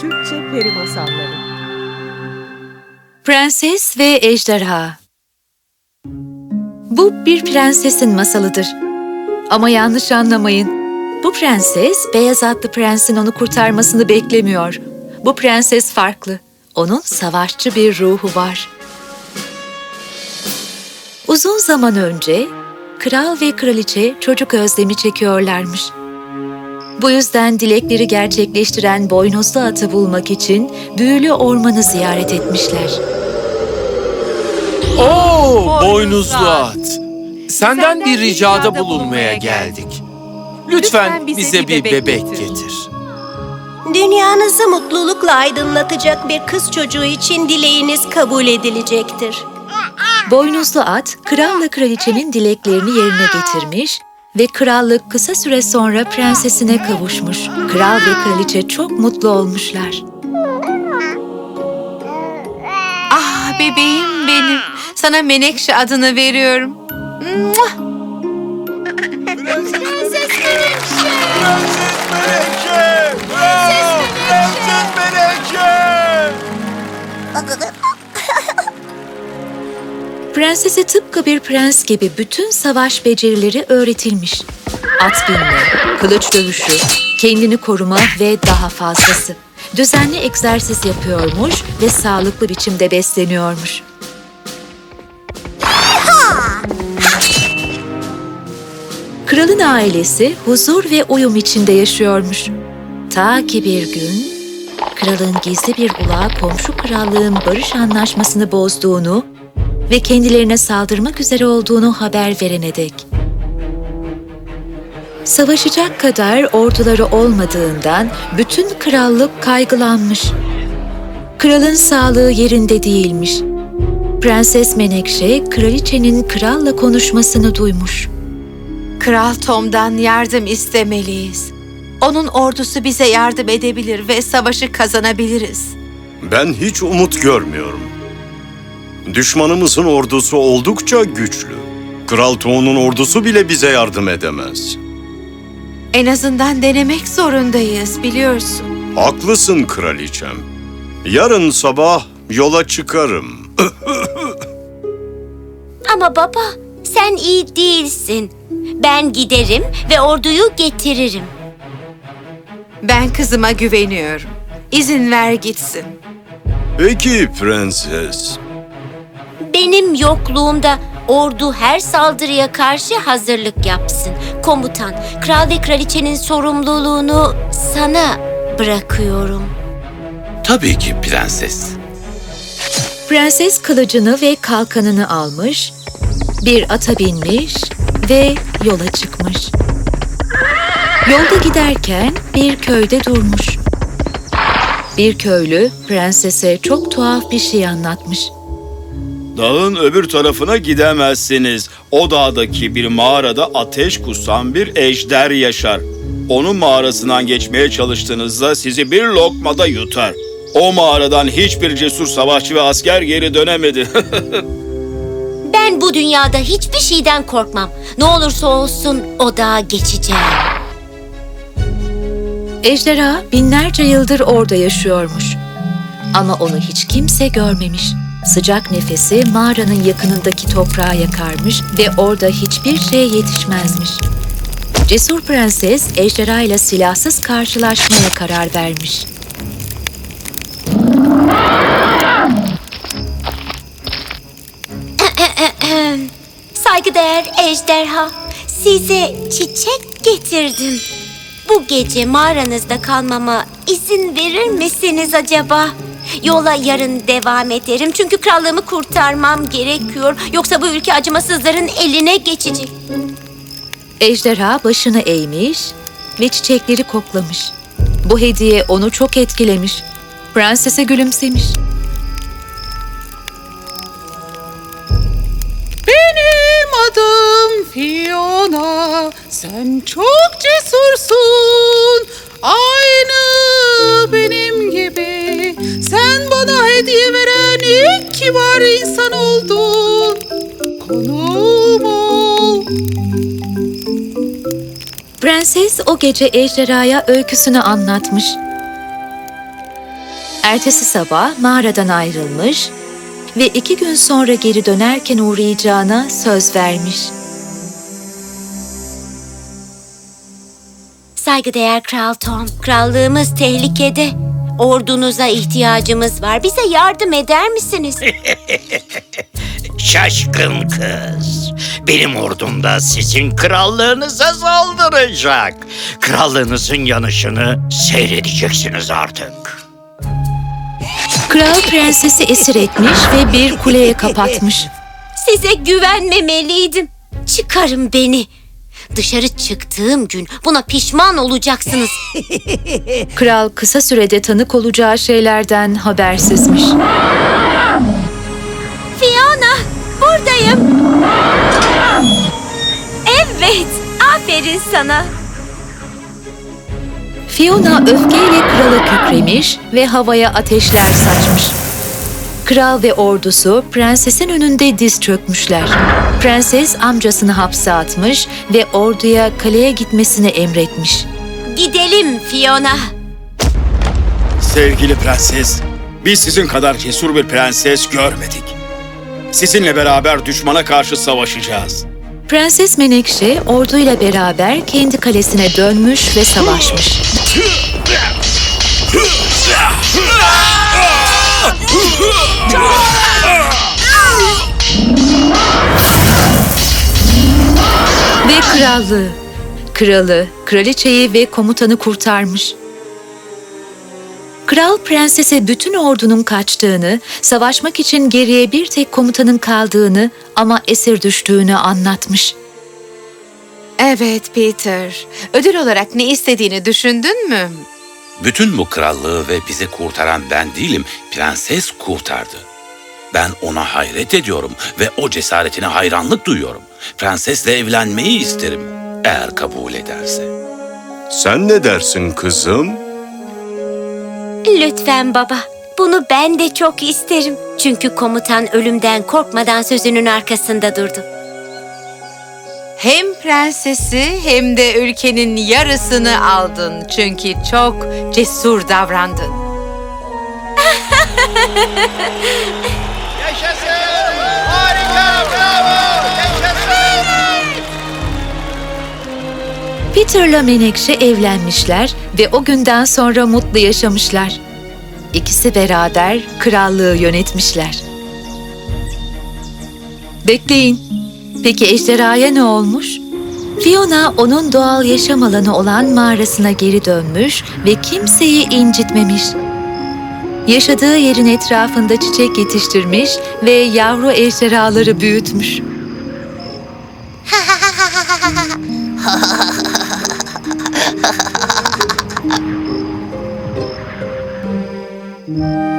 Türkçe Peri Masalları Prenses ve Ejderha Bu bir prensesin masalıdır. Ama yanlış anlamayın. Bu prenses, beyaz atlı prensin onu kurtarmasını beklemiyor. Bu prenses farklı. Onun savaşçı bir ruhu var. Uzun zaman önce kral ve kraliçe çocuk özlemi çekiyorlarmış. Bu yüzden dilekleri gerçekleştiren boynuzlu atı bulmak için büyülü ormanı ziyaret etmişler. Oo, boynuzlu at. Senden bir ricada bulunmaya geldik. Lütfen bize bir bebek getir. Dünyanızı mutlulukla aydınlatacak bir kız çocuğu için dileğiniz kabul edilecektir. Boynuzlu at, kralla kraliçenin dileklerini yerine getirmiş ve krallık kısa süre sonra prensesine kavuşmuş. Kral ve kraliçe çok mutlu olmuşlar. Ah bebeğim benim. Sana Menekşe adını veriyorum. Muah! Prensese tıpkı bir prens gibi bütün savaş becerileri öğretilmiş. At binme, kılıç dövüşü, kendini koruma ve daha fazlası. Düzenli egzersiz yapıyormuş ve sağlıklı biçimde besleniyormuş. Kralın ailesi huzur ve uyum içinde yaşıyormuş. Ta ki bir gün kralın gizli bir ulağa komşu krallığın barış anlaşmasını bozduğunu ve kendilerine saldırmak üzere olduğunu haber verene dek. Savaşacak kadar orduları olmadığından bütün krallık kaygılanmış. Kralın sağlığı yerinde değilmiş. Prenses Menekşe, kraliçenin kralla konuşmasını duymuş. Kral Tom'dan yardım istemeliyiz. Onun ordusu bize yardım edebilir ve savaşı kazanabiliriz. Ben hiç umut görmüyorum. Düşmanımızın ordusu oldukça güçlü. Kral Toğ'un ordusu bile bize yardım edemez. En azından denemek zorundayız biliyorsun. Haklısın kraliçem. Yarın sabah yola çıkarım. Ama baba, sen iyi değilsin. Ben giderim ve orduyu getiririm. Ben kızıma güveniyorum. İzin ver gitsin. Peki prenses. Benim yokluğumda ordu her saldırıya karşı hazırlık yapsın. Komutan, kral ve kraliçenin sorumluluğunu sana bırakıyorum. Tabii ki prenses. Prenses kılıcını ve kalkanını almış, bir ata binmiş ve yola çıkmış. Yolda giderken bir köyde durmuş. Bir köylü prensese çok tuhaf bir şey anlatmış. Dağın öbür tarafına gidemezsiniz. O dağdaki bir mağarada ateş kusan bir ejder yaşar. Onun mağarasından geçmeye çalıştığınızda sizi bir lokmada yutar. O mağaradan hiçbir cesur savaşçı ve asker geri dönemedi. Ben bu dünyada hiçbir şeyden korkmam. Ne olursa olsun o dağa geçeceğim. Ejderha binlerce yıldır orada yaşıyormuş. Ama onu hiç kimse görmemiş. Sıcak nefesi mağaranın yakınındaki toprağı yakarmış ve orada hiçbir şey yetişmezmiş. Cesur prenses ejderha ile silahsız karşılaşmaya karar vermiş. Saygıdeğer ejderha, size çiçek getirdim. Bu gece mağaranızda kalmama izin verir misiniz acaba? Yola yarın devam ederim çünkü krallığımı kurtarmam gerekiyor. Yoksa bu ülke acımasızların eline geçecek. Ejderha başını eğmiş ve çiçekleri koklamış. Bu hediye onu çok etkilemiş. Prensese gülümsemiş. Benim adım Fiona. Sen çok cesursun. Aynı benim gibi. Hediye veren ilk kibar insan oldun. Konuğum ol. Prenses o gece ejderhaya öyküsünü anlatmış. Ertesi sabah mağaradan ayrılmış ve iki gün sonra geri dönerken uğrayacağına söz vermiş. Saygıdeğer Kral Tom, krallığımız tehlikede. Ordunuza ihtiyacımız var. Bize yardım eder misiniz? Şaşkın kız. Benim ordum da sizin krallığınıza saldıracak. Krallığınızın yanışını seyredeceksiniz artık. Kral prensesi esir etmiş ve bir kuleye kapatmış. Size güvenmemeliydim. Çıkarın beni. Dışarı çıktığım gün buna pişman olacaksınız. Kral kısa sürede tanık olacağı şeylerden habersizmiş. Fiona, buradayım. Evet, aferin sana. Fiona öfkeyle krala kükremiş ve havaya ateşler saçmış. Kral ve ordusu prensesin önünde diz çökmüşler. Prenses amcasını hapse atmış ve orduya kaleye gitmesini emretmiş. Gidelim Fiona. Sevgili prenses, biz sizin kadar cesur bir prenses görmedik. Sizinle beraber düşmana karşı savaşacağız. Prenses Menekşe orduyla beraber kendi kalesine dönmüş ve savaşmış. Ve krallığı, kralı, kraliçeyi ve komutanı kurtarmış. Kral prensese bütün ordunun kaçtığını, savaşmak için geriye bir tek komutanın kaldığını ama esir düştüğünü anlatmış. Evet Peter. Ödül olarak ne istediğini düşündün mü? Bütün bu krallığı ve bizi kurtaran ben değilim, prenses kurtardı. Ben ona hayret ediyorum ve o cesaretine hayranlık duyuyorum. Prensesle evlenmeyi isterim, eğer kabul ederse. Sen ne dersin kızım? Lütfen baba. Bunu ben de çok isterim. Çünkü komutan ölümden korkmadan sözünün arkasında durdu. Hem prensesi hem de ülkenin yarısını aldın. Çünkü çok cesur davrandın. Peter'la Menekşe evlenmişler ve o günden sonra mutlu yaşamışlar. İkisi beraber krallığı yönetmişler. Bekleyin. Peki ejderhaya ne olmuş? Fiona onun doğal yaşam alanı olan mağarasına geri dönmüş ve kimseyi incitmemiş. Yaşadığı yerin etrafında çiçek yetiştirmiş ve yavru ejderhaları büyütmüş.